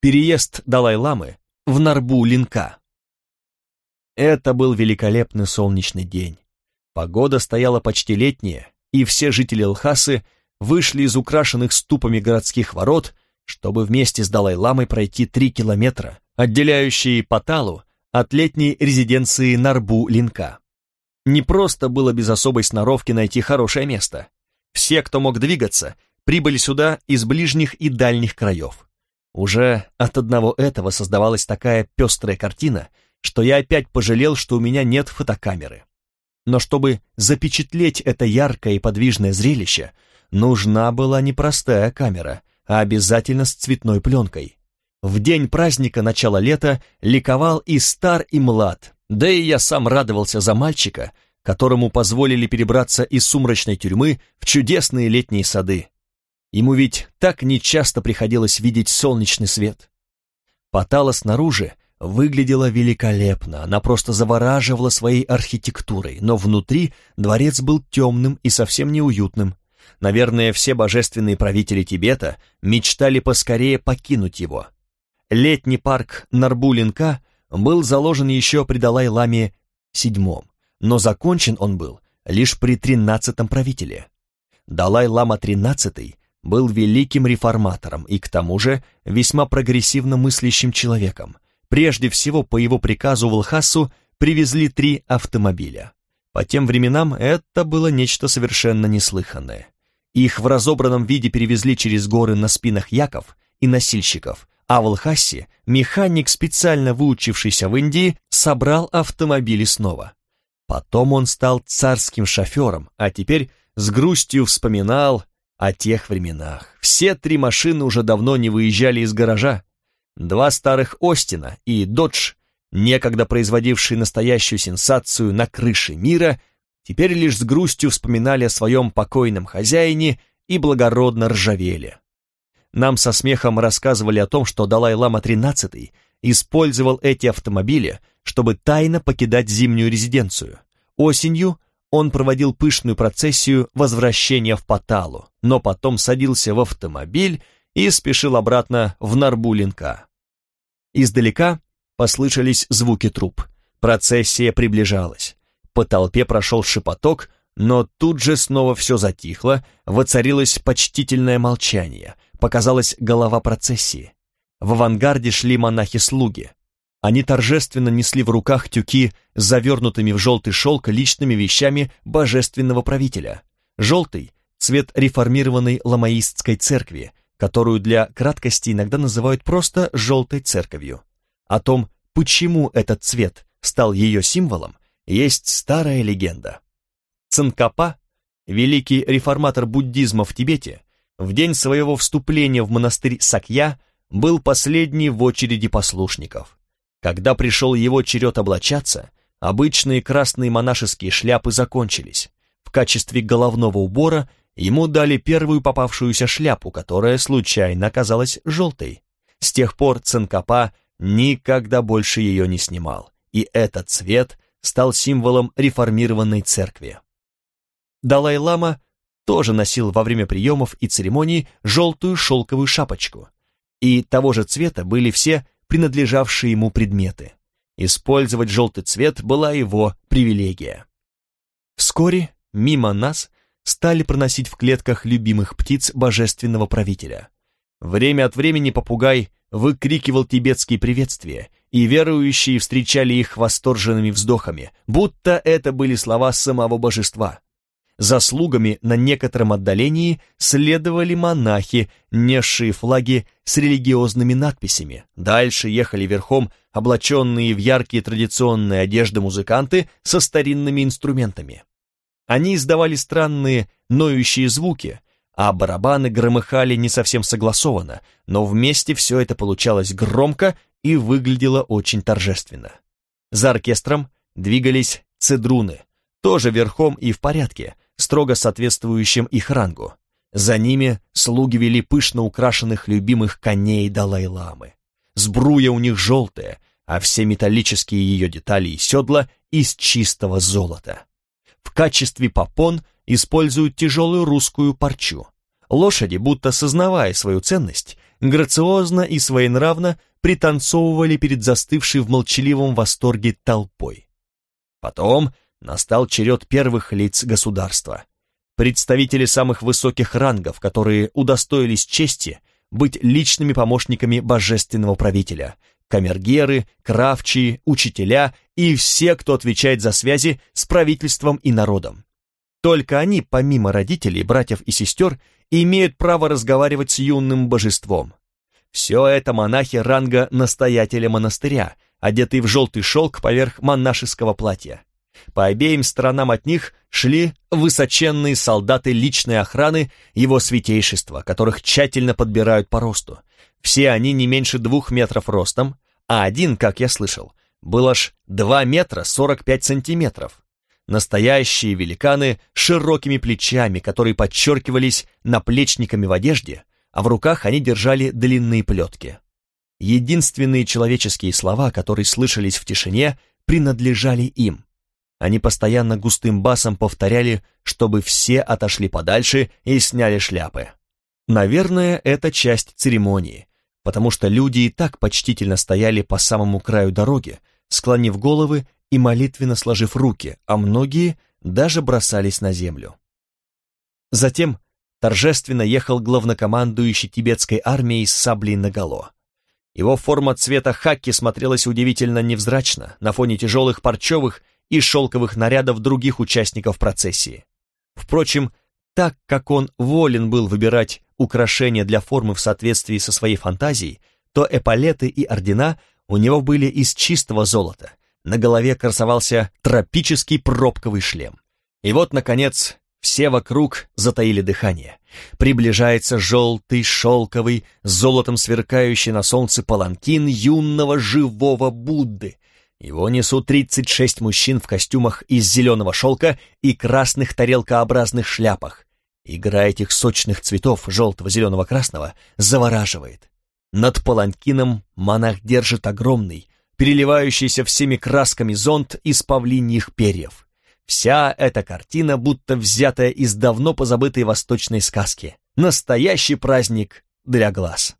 Переезд Далай-ламы в Нарбу-Линка. Это был великолепный солнечный день. Погода стояла почти летняя, и все жители Лхасы вышли из украшенных ступами городских ворот, чтобы вместе с Далай-ламой пройти три километра, отделяющие Паталу от летней резиденции Нарбу-Линка. Не просто было без особой сноровки найти хорошее место. Все, кто мог двигаться, прибыли сюда из ближних и дальних краев. Уже от одного этого создавалась такая пестрая картина, что я опять пожалел, что у меня нет фотокамеры. Но чтобы запечатлеть это яркое и подвижное зрелище, нужна была не простая камера, а обязательно с цветной пленкой. В день праздника начала лета ликовал и стар, и млад, да и я сам радовался за мальчика, которому позволили перебраться из сумрачной тюрьмы в чудесные летние сады. Ему ведь так нечасто приходилось видеть солнечный свет. Потала снаружи выглядела великолепно, она просто завораживала своей архитектурой, но внутри дворец был темным и совсем неуютным. Наверное, все божественные правители Тибета мечтали поскорее покинуть его. Летний парк Нарбулинка был заложен еще при Далай-Ламе VII, но закончен он был лишь при тринадцатом правителе. Далай-Лама XIII был великим реформатором и к тому же весьма прогрессивно мыслящим человеком. Прежде всего, по его приказу в Лхасу привезли три автомобиля. По тем временам это было нечто совершенно неслыханное. Их в разобранном виде перевезли через горы на спинах яков и носильщиков, а в Лхасе механик, специально выучившийся в Индии, собрал автомобили снова. Потом он стал царским шофером, а теперь с грустью вспоминал о тех временах. Все три машины уже давно не выезжали из гаража. Два старых Остина и Додж, некогда производившие настоящую сенсацию на крыше мира, теперь лишь с грустью вспоминали о своем покойном хозяине и благородно ржавели. Нам со смехом рассказывали о том, что Далай-Лама XIII использовал эти автомобили, чтобы тайно покидать зимнюю резиденцию. Осенью он проводил пышную процессию возвращения в Паталу, но потом садился в автомобиль и спешил обратно в Нарбулинка. Издалека послышались звуки труп. Процессия приближалась. По толпе прошел шепоток, но тут же снова все затихло, воцарилось почтительное молчание — показалась голова процессии. В авангарде шли монахи-слуги. Они торжественно несли в руках тюки с завернутыми в желтый шелк личными вещами божественного правителя. Желтый — цвет реформированной ламаистской церкви, которую для краткости иногда называют просто «желтой церковью». О том, почему этот цвет стал ее символом, есть старая легенда. Цанкапа, великий реформатор буддизма в Тибете, в день своего вступления в монастырь Сакья был последний в очереди послушников. Когда пришел его черед облачаться, обычные красные монашеские шляпы закончились. В качестве головного убора ему дали первую попавшуюся шляпу, которая случайно оказалась желтой. С тех пор Цинкапа никогда больше ее не снимал, и этот цвет стал символом реформированной церкви. Далай-лама тоже носил во время приемов и церемоний желтую шелковую шапочку. И того же цвета были все принадлежавшие ему предметы. Использовать желтый цвет была его привилегия. Вскоре мимо нас стали проносить в клетках любимых птиц божественного правителя. Время от времени попугай выкрикивал тибетские приветствия, и верующие встречали их восторженными вздохами, будто это были слова самого божества. Заслугами на некотором отдалении следовали монахи, несшие флаги с религиозными надписями. Дальше ехали верхом облаченные в яркие традиционные одежды музыканты со старинными инструментами. Они издавали странные ноющие звуки, а барабаны громыхали не совсем согласованно, но вместе все это получалось громко и выглядело очень торжественно. За оркестром двигались цедруны, тоже верхом и в порядке, строго соответствующим их рангу. За ними слуги вели пышно украшенных любимых коней Далай-ламы. Сбруя у них желтая, а все металлические ее детали и седла из чистого золота. В качестве попон используют тяжелую русскую парчу. Лошади, будто сознавая свою ценность, грациозно и своенравно пританцовывали перед застывшей в молчаливом восторге толпой. Потом настал черед первых лиц государства. Представители самых высоких рангов, которые удостоились чести быть личными помощниками божественного правителя, камергеры, кравчие, учителя и все, кто отвечает за связи с правительством и народом. Только они, помимо родителей, братьев и сестер, имеют право разговаривать с юным божеством. Все это монахи ранга настоятеля монастыря, одетые в желтый шелк поверх монашеского платья. По обеим сторонам от них шли высоченные солдаты личной охраны его святейшества, которых тщательно подбирают по росту. Все они не меньше двух метров ростом, а один, как я слышал, был аж 2 метра 45 сантиметров. Настоящие великаны с широкими плечами, которые подчеркивались наплечниками в одежде, а в руках они держали длинные плетки. Единственные человеческие слова, которые слышались в тишине, принадлежали им. Они постоянно густым басом повторяли, чтобы все отошли подальше и сняли шляпы. Наверное, это часть церемонии, потому что люди и так почтительно стояли по самому краю дороги, склонив головы и молитвенно сложив руки, а многие даже бросались на землю. Затем торжественно ехал главнокомандующий тибетской армией с саблей наголо. Его форма цвета хаки смотрелась удивительно невзрачно на фоне тяжелых парчевых и шелковых нарядов других участников процессии. Впрочем, так как он волен был выбирать украшения для формы в соответствии со своей фантазией, то эполеты и ордена у него были из чистого золота, на голове красовался тропический пробковый шлем. И вот, наконец, все вокруг затаили дыхание. Приближается желтый, шелковый, золотом сверкающий на солнце паланкин юного живого Будды. Его несут 36 мужчин в костюмах из зеленого шелка и красных тарелкообразных шляпах. Игра этих сочных цветов, желтого, зеленого, красного, завораживает. Над паланкином монах держит огромный, переливающийся всеми красками зонт из павлиньих перьев. Вся эта картина будто взятая из давно позабытой восточной сказки. Настоящий праздник для глаз.